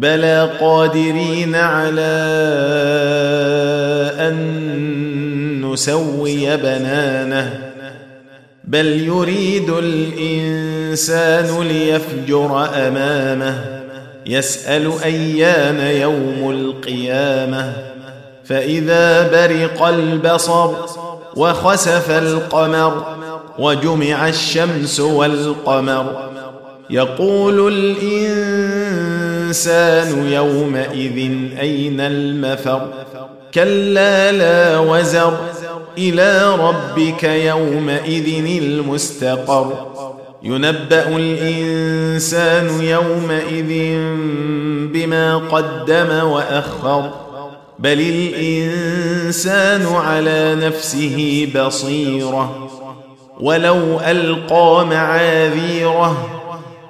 بلى قادرين على أن نسوي بنانه بل يريد الإنسان ليفجر أمامه يسأل أيان يوم القيامة. فإذا برق البصر وخسف القمر وجمع الشمس والقمر يقول الإنسان يومئذ أين المفر؟ كلا لا وزر إلى ربك يومئذ المستقر. ينبأ الإنسان يومئذ بما قدم وأخر. بل الإنسان على نفسه بصيرة. ولو ألقى معاذيره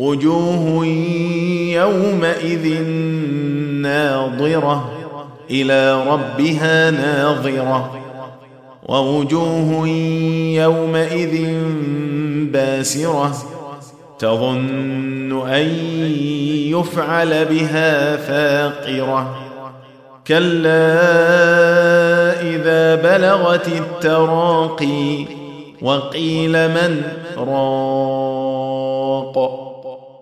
وجوه يومئذ ناظرة إلى ربها ناظرة ووجوه يومئذ باسرة تظن أن يفعل بها فاقرة كلا إذا بلغت التراقي وقيل من راق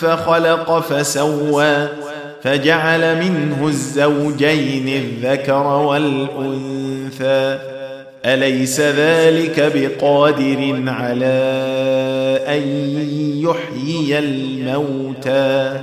فخلق فسوى فجعل منه الزوجين الذكر والأنثى. أليس ذلك بقادر على أن يحيي الموتى؟